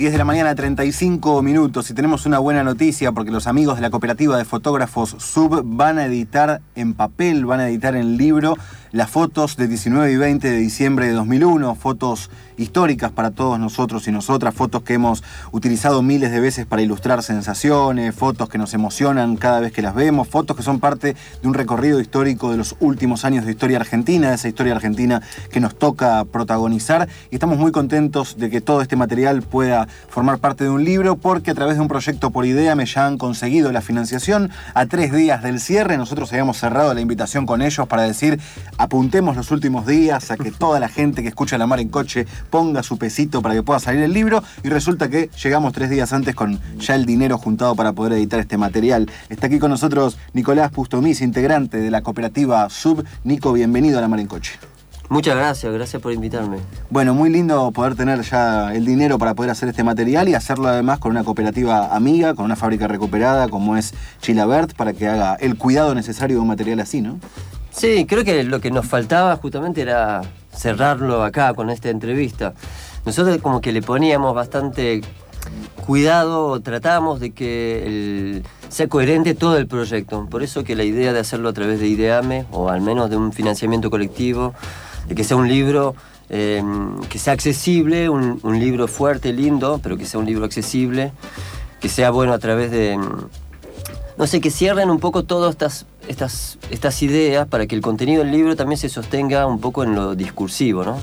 10 de la mañana, 35 minutos y tenemos una buena noticia porque los amigos de la cooperativa de fotógrafos Sub van a editar en papel, van a editar en libro las fotos de 19 y 20 de diciembre de 2001, fotos históricas para todos nosotros y nosotras, fotos que hemos utilizado miles de veces para ilustrar sensaciones, fotos que nos emocionan cada vez que las vemos, fotos que son parte de un recorrido histórico de los últimos años de historia argentina, de esa historia argentina que nos toca protagonizar y estamos muy contentos de que todo este material pueda formar parte de un libro porque a través de un proyecto por idea me ya han conseguido la financiación a tres días del cierre, nosotros habíamos cerrado la invitación con ellos para decir apuntemos los últimos días a que toda la gente que escucha La Mar en Coche ponga su pesito para que pueda salir el libro y resulta que llegamos tres días antes con ya el dinero juntado para poder editar este material. Está aquí con nosotros Nicolás Pustomis, integrante de la cooperativa Sub. Nico, bienvenido a La Mar en Coche. Muchas gracias, gracias por invitarme. Bueno, muy lindo poder tener ya el dinero para poder hacer este material y hacerlo además con una cooperativa amiga, con una fábrica recuperada como es Chilabert, para que haga el cuidado necesario de un material así, ¿no? Sí, creo que lo que nos faltaba justamente era cerrarlo acá con esta entrevista. Nosotros como que le poníamos bastante cuidado, tratamos de que sea coherente todo el proyecto. Por eso que la idea de hacerlo a través de IDEAME, o al menos de un financiamiento colectivo, que sea un libro eh, que sea accesible, un, un, libro fuerte, lindo, pero que sea un libro accesible, que sea bueno a través de... No sé, que cierren un poco todas estas estas, estas ideas para que el contenido del libro también se sostenga un poco en lo discursivo, ¿no?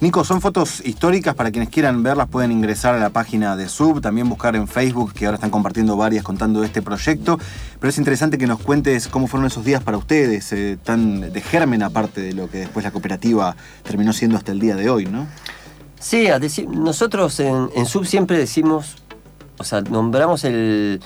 Nico, son fotos históricas, para quienes quieran verlas pueden ingresar a la página de Sub, también buscar en Facebook, que ahora están compartiendo varias contando este proyecto, pero es interesante que nos cuentes cómo fueron esos días para ustedes, eh, tan de germen aparte de lo que después la cooperativa terminó siendo hasta el día de hoy, ¿no? Sí, nosotros en, en Sub siempre decimos, o sea, nombramos el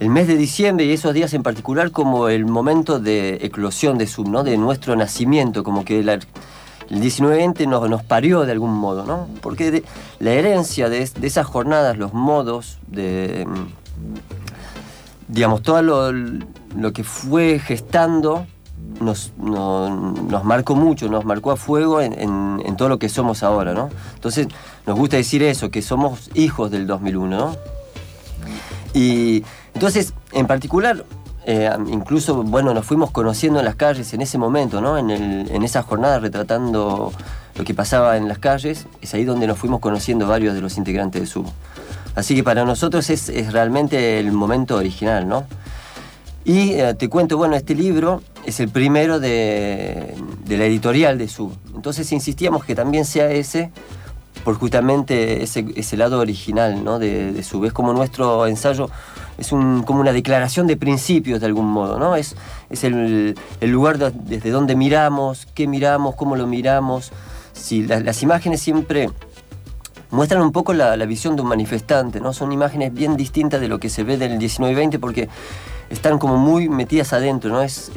el mes de diciembre y esos días en particular como el momento de eclosión de Sub, ¿no? de nuestro nacimiento, como que el 1920 nos, nos parió de algún modo, ¿no? porque la herencia de, esas jornadas, los modos de, digamos, todo lo, que fue gestando nos, nos, marcó mucho, nos marcó a fuego en, en, todo lo que somos ahora, ¿no? Entonces nos gusta decir eso, que somos hijos del 2001, ¿no? Y entonces, en particular, eh, incluso, bueno, nos fuimos conociendo en las calles en ese momento, ¿no? En, en esa jornada retratando lo que pasaba en las calles, es ahí donde nos fuimos conociendo varios de los integrantes de Subo. Así que para nosotros es, es realmente el momento original, ¿no? Y eh, te cuento, bueno, este libro es el primero de, de la editorial de Sub. Entonces insistíamos que también sea ese, por justamente ese, ese lado original ¿no? de, de, su vez como nuestro ensayo es un, como una declaración de principios de algún modo, ¿no? Es, es el, el lugar desde donde miramos, qué miramos, cómo lo miramos. Si las imágenes siempre muestran un poco la, la, visión de un manifestante, ¿no? Son imágenes bien distintas de lo que se ve del 19 y 20 porque están como muy metidas adentro, ¿no? Es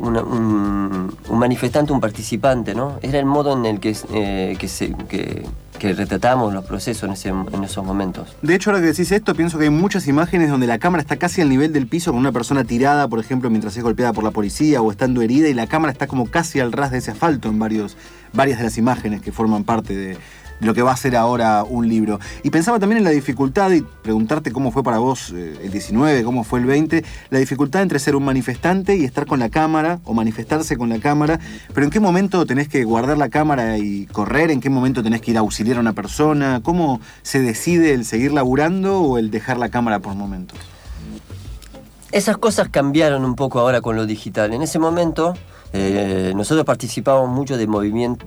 un, manifestante, un participante, ¿no? Era el modo en el que, eh, que, se, que, que, retratamos los procesos en, esos momentos. De hecho, ahora que decís esto, pienso que hay muchas imágenes donde la cámara está casi al nivel del piso con una persona tirada, por ejemplo, mientras es golpeada por la policía o estando herida, y la cámara está como casi al ras de ese asfalto en varios, varias de las imágenes que forman parte de, lo que va a ser ahora un libro. Y pensaba también en la dificultad y preguntarte cómo fue para vos eh, el 19, cómo fue el 20, la dificultad entre ser un manifestante y estar con la cámara o manifestarse con la cámara, pero en qué momento tenés que guardar la cámara y correr, en qué momento tenés que ir a auxiliar a una persona, cómo se decide el seguir laburando o el dejar la cámara por momentos. Esas cosas cambiaron un poco ahora con lo digital. En ese momento eh, nosotros participábamos mucho de,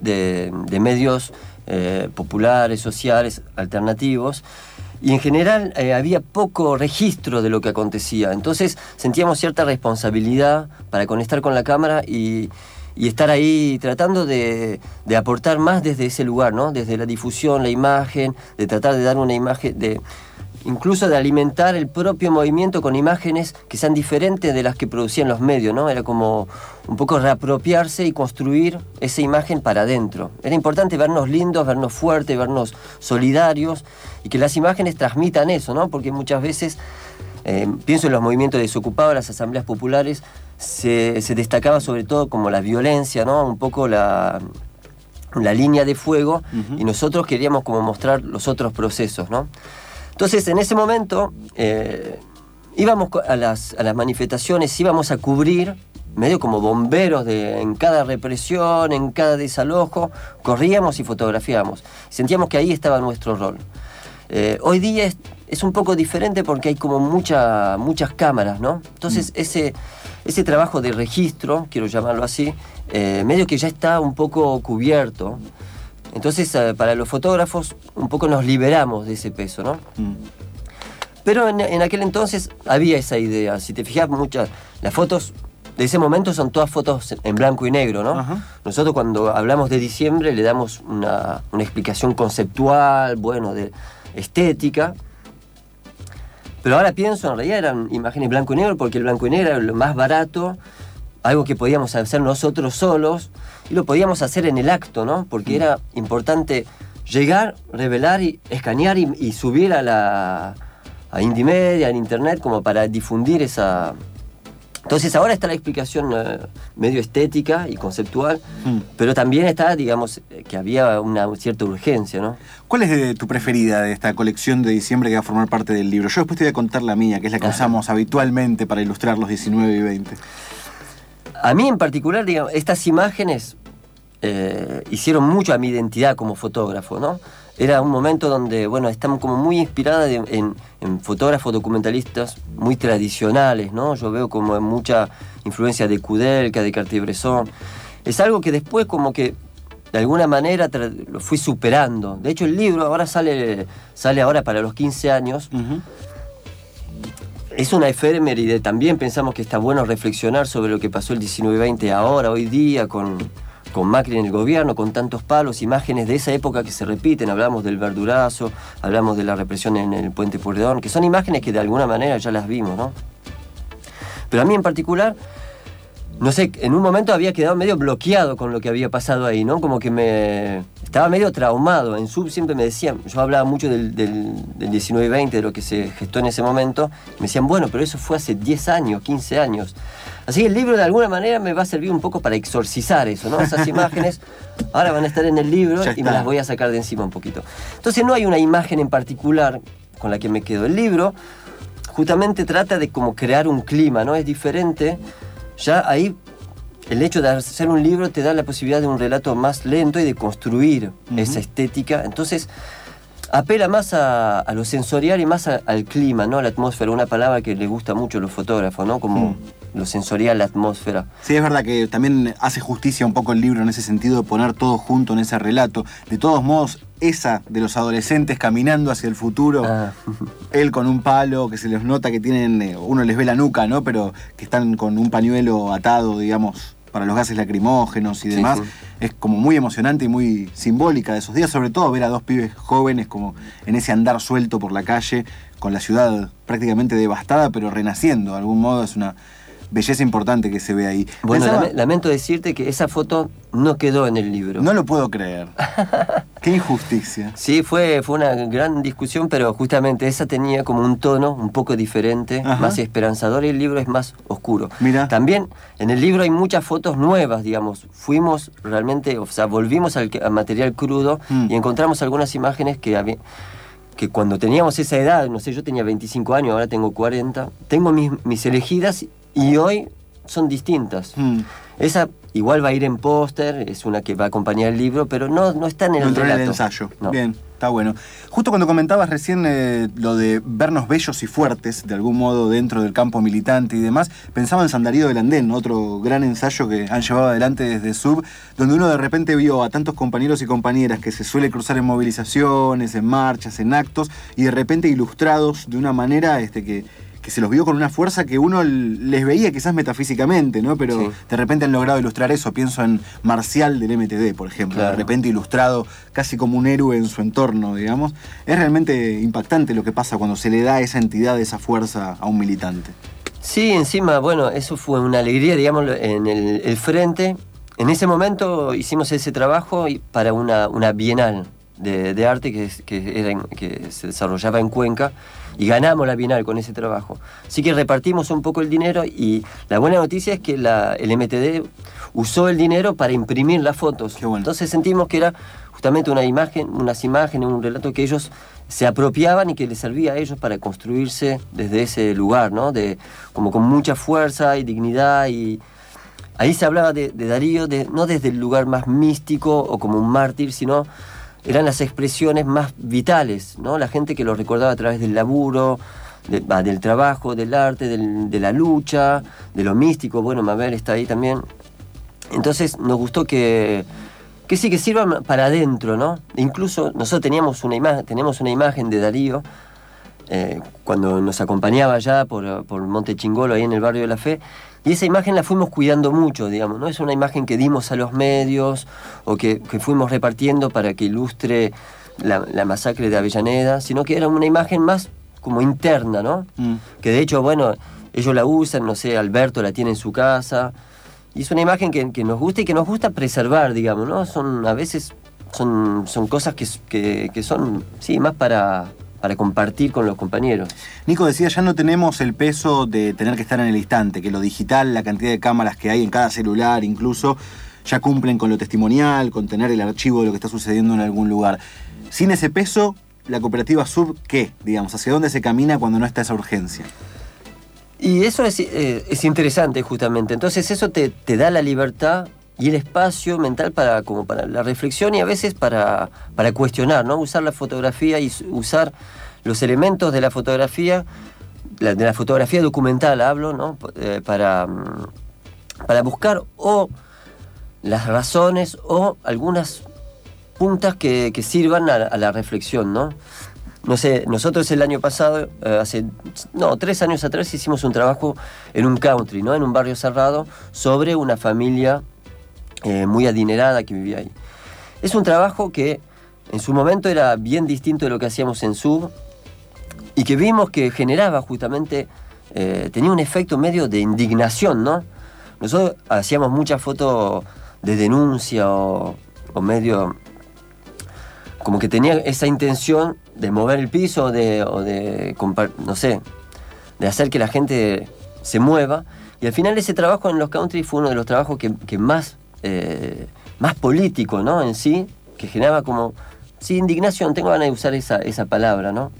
de, de medios eh, populares, sociales, alternativos, y en general eh, había poco registro de lo que acontecía. Entonces sentíamos cierta responsabilidad para conectar con la cámara y, estar ahí tratando de, de, aportar más desde ese lugar, ¿no? desde la difusión, la imagen, de tratar de dar una imagen, de incluso de alimentar el propio movimiento con imágenes que sean diferentes de las que producían los medios, ¿no? Era como un poco reapropiarse y construir esa imagen para adentro. Era importante vernos lindos, vernos fuertes, vernos solidarios y que las imágenes transmitan eso, ¿no? Porque muchas veces, eh, pienso en los movimientos desocupados, las asambleas populares, se, se, destacaba sobre todo como la violencia, ¿no? Un poco la, la línea de fuego y nosotros queríamos como mostrar los otros procesos, ¿no? Entonces, en ese momento, eh, íbamos a las, a las manifestaciones, íbamos a cubrir medio como bomberos de, en cada represión, en cada desalojo, corríamos y fotografiábamos. Sentíamos que ahí estaba nuestro rol. Eh, hoy día es, un poco diferente porque hay como mucha, muchas cámaras, ¿no? Entonces mm. ese, ese trabajo de registro, quiero llamarlo así, eh, medio que ya está un poco cubierto. Entonces eh, para los fotógrafos un poco nos liberamos de ese peso, ¿no? Mm. Pero en, aquel entonces había esa idea. Si te fijas, muchas las fotos de ese momento son todas fotos en blanco y negro, ¿no? Nosotros cuando hablamos de diciembre le damos una, explicación conceptual, bueno, de estética. Pero ahora pienso, en realidad eran imágenes blanco y negro porque el blanco y negro era lo más barato, algo que podíamos hacer nosotros solos y lo podíamos hacer en el acto, ¿no? Porque mm. era importante llegar, revelar y escanear y, subir a la a Indie a Internet, como para difundir esa, entonces ahora está la explicación eh, medio estética y conceptual, mm. pero también está, digamos, que había una cierta urgencia, ¿no? ¿Cuál es tu preferida de esta colección de diciembre que va a formar parte del libro? Yo después te voy a contar la mía, que es la que usamos habitualmente para ilustrar los 19 y 20. A mí en particular, estas imágenes eh, hicieron mucho a mi identidad como fotógrafo, ¿no? era un momento donde, bueno, estamos como muy inspiradas en, fotógrafos documentalistas muy tradicionales, ¿no? Yo veo como mucha influencia de Kudelka, de Cartier-Bresson. Es algo que después como que de alguna manera lo fui superando. De hecho, el libro ahora sale, sale ahora para los 15 años. Es una efeméride, también pensamos que está bueno reflexionar sobre lo que pasó el 19-20 ahora, hoy día, con, con Macri en el gobierno, con tantos palos, imágenes de esa época que se repiten, hablamos del verdurazo, hablamos de la represión en el puente Pueyrredón, que son imágenes que de alguna manera ya las vimos, ¿no? Pero a mí en particular, no sé, en un momento había quedado medio bloqueado con lo que había pasado ahí, ¿no? Como que me estaba medio traumado. En Sub siempre me decían, yo hablaba mucho del, del, del 19 y 20, de lo que se gestó en ese momento, me decían, bueno, pero eso fue hace 10 años, 15 años. Así que el libro de alguna manera me va a servir un poco para exorcizar eso, ¿no? Esas imágenes ahora van a estar en el libro y me las voy a sacar de encima un poquito. Entonces no hay una imagen en particular con la que me quedo. El libro justamente trata de como crear un clima, ¿no? Es diferente. Ya ahí el hecho de hacer un libro te da la posibilidad de un relato más lento y de construir esa estética. Entonces, apela más a, lo sensorial y más al clima, ¿no? A la atmósfera, una palabra que le gusta mucho a los fotógrafos, ¿no? Como lo sensorial, la atmósfera. Sí, es verdad que también hace justicia un poco el libro en ese sentido de poner todo junto en ese relato. De todos modos, esa de los adolescentes caminando hacia el futuro, ah. él con un palo, que se les nota que tienen, eh, uno les ve la nuca, ¿no? Pero que están con un pañuelo atado, digamos, para los gases lacrimógenos y demás. Es como muy emocionante y muy simbólica de esos días, sobre todo ver a dos pibes jóvenes como en ese andar suelto por la calle, con la ciudad prácticamente devastada, pero renaciendo. De algún modo es una belleza importante que se ve ahí. Bueno, lamento decirte que esa foto no quedó en el libro. No lo puedo creer. Qué injusticia. Sí, fue, fue una gran discusión, pero justamente esa tenía como un tono un poco diferente, más esperanzador y el libro es más oscuro. Mira. También en el libro hay muchas fotos nuevas, digamos. Fuimos realmente, o sea, volvimos al, material crudo mm. y encontramos algunas imágenes que había que cuando teníamos esa edad, no sé, yo tenía 25 años, ahora tengo 40, tengo mis, mis elegidas y hoy son distintas. Hmm. Esa igual va a ir en póster, es una que va a acompañar el libro, pero no, no está en el, no en el ensayo. Bien, está bueno. Justo cuando comentabas recién eh, lo de vernos bellos y fuertes, de algún modo dentro del campo militante y demás, pensaba en Sandarío del Andén, otro gran ensayo que han llevado adelante desde Sub, donde uno de repente vio a tantos compañeros y compañeras que se suele cruzar en movilizaciones, en marchas, en actos, y de repente ilustrados de una manera este, que que se los vio con una fuerza que uno les veía quizás metafísicamente, ¿no? Pero de repente han logrado ilustrar eso. Pienso en Marcial del MTD, por ejemplo. De repente ilustrado casi como un héroe en su entorno, digamos. Es realmente impactante lo que pasa cuando se le da esa entidad, esa fuerza a un militante. Sí, encima, bueno, eso fue una alegría, digamos, en el, frente. En ese momento hicimos ese trabajo para una, una bienal de, arte que, que, era que se desarrollaba en Cuenca y ganamos la Bienal con ese trabajo. Así que repartimos un poco el dinero y la buena noticia es que la, el MTD usó el dinero para imprimir las fotos. Entonces sentimos que era justamente una imagen, unas imágenes, un relato que ellos se apropiaban y que les servía a ellos para construirse desde ese lugar, ¿no? De, como con mucha fuerza y dignidad y ahí se hablaba de, Darío de, no desde el lugar más místico o como un mártir, sino eran las expresiones más vitales, ¿no? La gente que lo recordaba a través del laburo, del trabajo, del arte, de la lucha, de lo místico. Bueno, Mabel está ahí también. Entonces nos gustó que, que sí, que sirva para adentro, ¿no? Incluso nosotros teníamos una imagen, tenemos una imagen de Darío eh, cuando nos acompañaba allá por, por Monte Chingolo, ahí en el barrio de la Fe, y esa imagen la fuimos cuidando mucho, digamos, no es una imagen que dimos a los medios o que, fuimos repartiendo para que ilustre la, masacre de Avellaneda, sino que era una imagen más como interna, ¿no? Mm. Que de hecho, bueno, ellos la usan, no sé, Alberto la tiene en su casa, y es una imagen que, nos gusta y que nos gusta preservar, digamos, ¿no? Son a veces son, son cosas que, que son, sí, más para, para compartir con los compañeros. Nico decía, ya no tenemos el peso de tener que estar en el instante, que lo digital, la cantidad de cámaras que hay en cada celular incluso, ya cumplen con lo testimonial, con tener el archivo de lo que está sucediendo en algún lugar. Sin ese peso, la cooperativa sub, ¿qué? Digamos, ¿hacia dónde se camina cuando no está esa urgencia? Y eso es, eh, interesante justamente. Entonces eso te, te, da la libertad y el espacio mental para, como para la reflexión y a veces para, para cuestionar, ¿no? Usar la fotografía y usar los elementos de la fotografía, de la fotografía documental hablo, ¿no? Eh, para, mm, para buscar o las razones o algunas puntas que, sirvan a, la reflexión, ¿no? No sé, nosotros el año pasado, eh, hace, no, tres años atrás hicimos un trabajo en un country, ¿no? En un barrio cerrado, sobre una familia eh, muy adinerada que vivía ahí. Es un trabajo que en su momento era bien distinto de lo que hacíamos en Sub y que vimos que generaba justamente, eh, tenía un efecto medio de indignación, ¿no? Nosotros hacíamos muchas fotos de denuncia o, medio como que tenía esa intención de mover el piso de, o de, no sé, de hacer que la gente se mueva. Y al final ese trabajo en los country fue uno de los trabajos que, que más eh, más político, ¿no? En sí, que generaba como, sí, indignación, tengo ganas de usar esa, esa palabra, ¿no?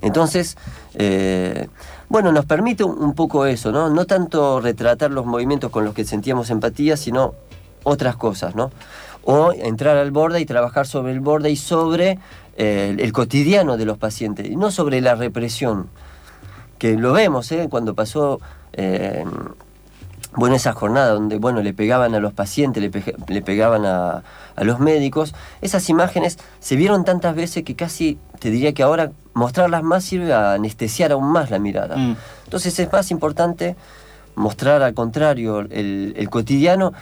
Entonces, eh, bueno, nos permite un, poco eso, ¿no? No tanto retratar los movimientos con los que sentíamos empatía, sino otras cosas, ¿no? O entrar al borde y trabajar sobre el borde y sobre eh, el cotidiano de los pacientes, no sobre la represión, que lo vemos, ¿eh? Cuando pasó bueno, esa jornada donde, bueno, le pegaban a los pacientes, le, pegaban a, los médicos, esas imágenes se vieron tantas veces que casi te diría que ahora mostrarlas más sirve a anestesiar aún más la mirada. Mm. Entonces es más importante mostrar al contrario el, cotidiano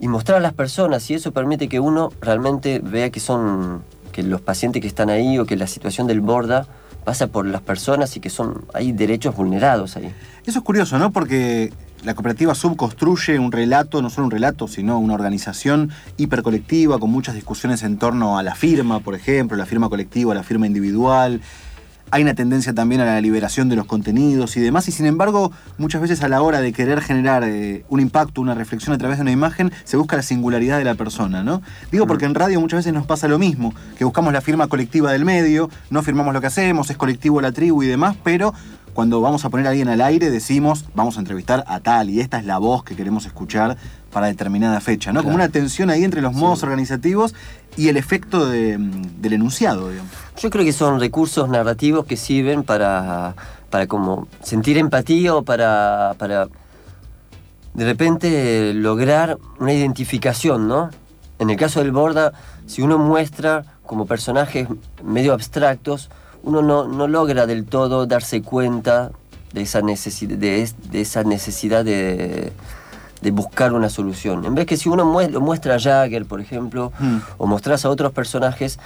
y mostrar a las personas y eso permite que uno realmente vea que son que los pacientes que están ahí o que la situación del borda pasa por las personas y que son hay derechos vulnerados ahí. Eso es curioso, ¿no? Porque la cooperativa Sub construye un relato, no solo un relato, sino una organización hipercolectiva con muchas discusiones en torno a la firma, por ejemplo, la firma colectiva, la firma individual. Hay una tendencia también a la liberación de los contenidos y demás, y sin embargo, muchas veces a la hora de querer generar eh, un impacto, una reflexión a través de una imagen, se busca la singularidad de la persona, ¿no? Digo porque en radio muchas veces nos pasa lo mismo, que buscamos la firma colectiva del medio, no firmamos lo que hacemos, es colectivo la tribu y demás, pero cuando vamos a poner a alguien al aire decimos, vamos a entrevistar a tal y esta es la voz que queremos escuchar para determinada fecha, ¿no? Como una tensión ahí entre los modos organizativos y el efecto del enunciado, digamos. Yo creo que son recursos narrativos que sirven para, para como sentir empatía o para, para de repente lograr una identificación, ¿no? En el caso del Borda, si uno muestra como personajes medio abstractos, uno no, logra del todo darse cuenta de esa, necesidad, de, esa necesidad de, buscar una solución. En vez que si uno lo muestra a Jagger, por ejemplo, hmm. o mostras a otros personajes,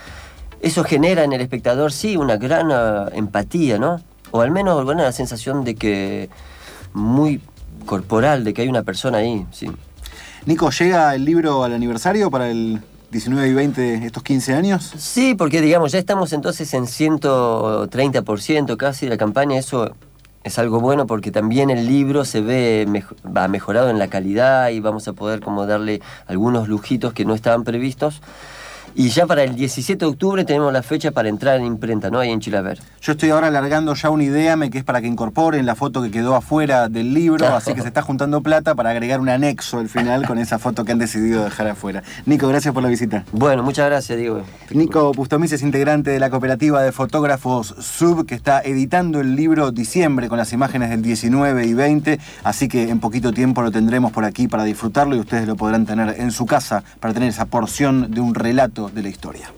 eso genera en el espectador, sí, una gran ah, empatía, ¿no? O al menos bueno, la sensación de que muy corporal, de que hay una persona ahí, sí. Nico, ¿llega el libro al aniversario para el 19 y 20 estos 15 años? Sí, porque digamos, ya estamos entonces en 130% casi de la campaña, eso es algo bueno porque también el libro se ve va mejorado en la calidad y vamos a poder como darle algunos lujitos que no estaban previstos. Y ya para el 17 de octubre tenemos la fecha para entrar en imprenta, ¿no? Ahí en Chilaver. Yo estoy ahora alargando ya una idea, que es para que incorporen la foto que quedó afuera del libro, así que se está juntando plata para agregar un anexo al final con esa foto que han decidido dejar afuera. Nico, gracias por la visita. Bueno, muchas gracias, Diego. Nico Pustomis es integrante de la cooperativa de fotógrafos Sub, que está editando el libro Diciembre con las imágenes del 19 y 20, así que en poquito tiempo lo tendremos por aquí para disfrutarlo y ustedes lo podrán tener en su casa para tener esa porción de un relato de la historia.